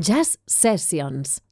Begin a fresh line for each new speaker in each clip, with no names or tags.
Jazz Sessions.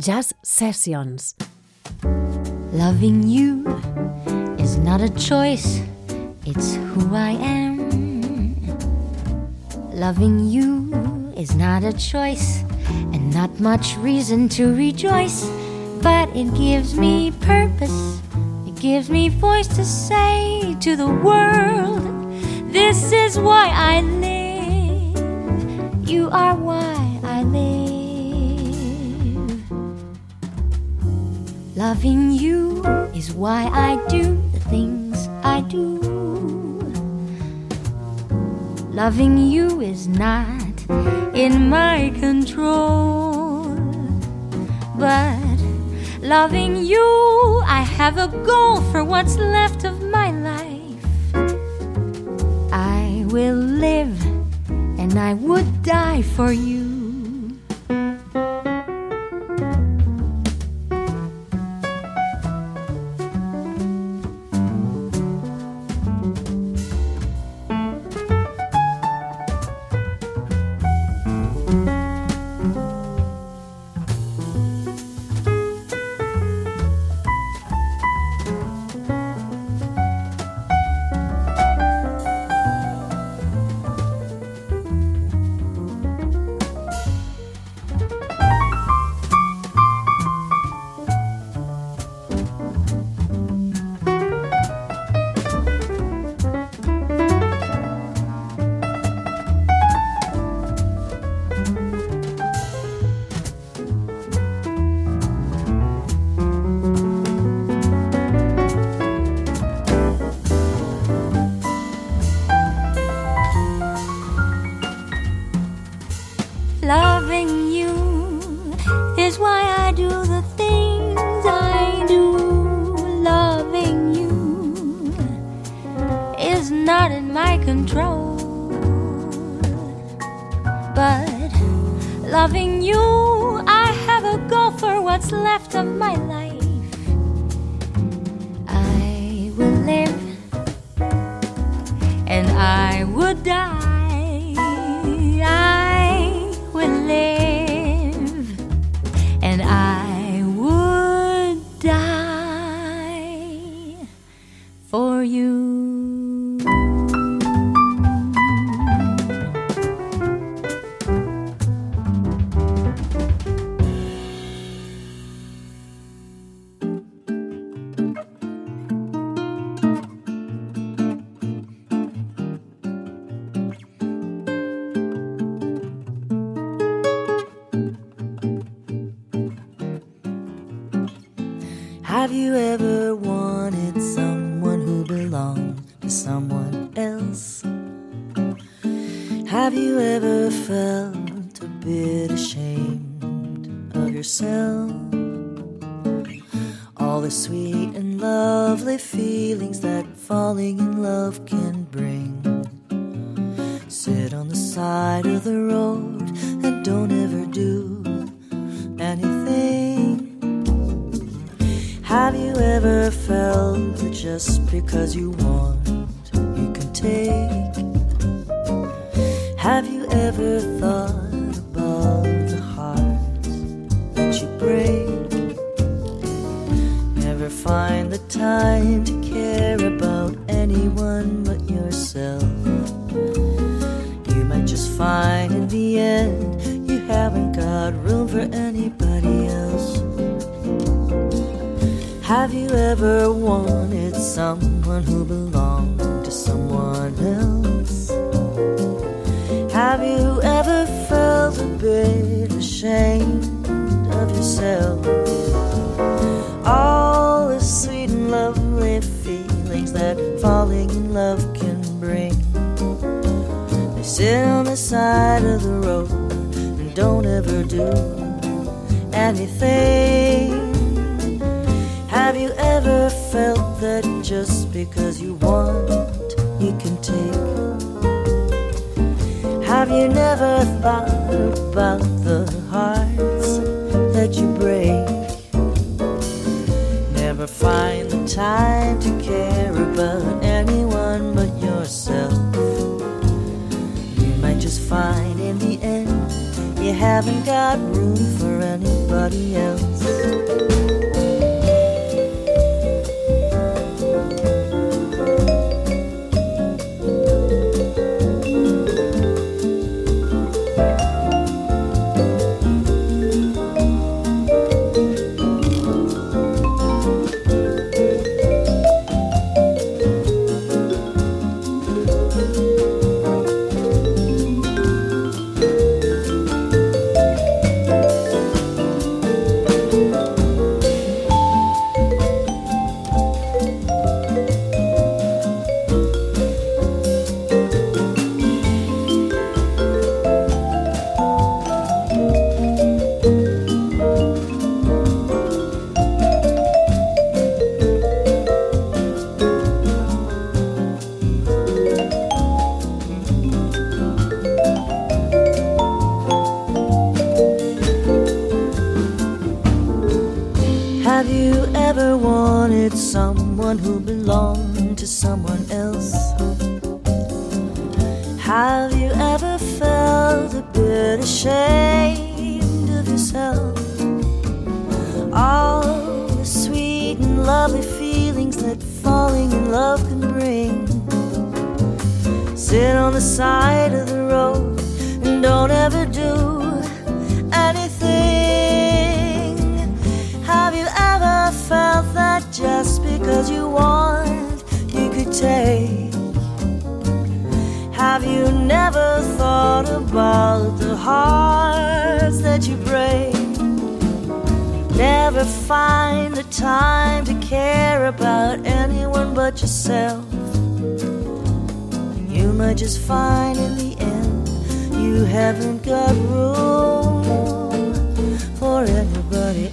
Jazz Sessions.
Loving you is not a choice, it's who I am. Loving you is not a choice and not much reason to rejoice, but it gives me purpose. It gives me voice to say to the world, This is why I live. You are why Loving you is why I do the things I do. Loving you is not in my control. But loving you, I have a goal for what's left of my life. I will live and I would die for you.
All the sweet and lovely feelings that falling in love can bring. Sit on the side of the road and don't ever do anything. Have you ever felt that just because you want, you can take? Have you ever thought the time to care about anyone but yourself. You might just find in the end you haven't got room for anybody else. Have you ever wanted someone who belonged to someone else? Have you ever felt a bit ashamed of yourself? That falling in love can bring. They sit on the side of the road and don't ever do anything. Have you ever felt that just because you want, you can take? Have you never thought about the hearts that you break? Never find time to care about anyone but yourself. You might just find in the end you haven't got room for anybody else. never find the time to care about anyone but yourself. You might just find in the end you haven't got room for anybody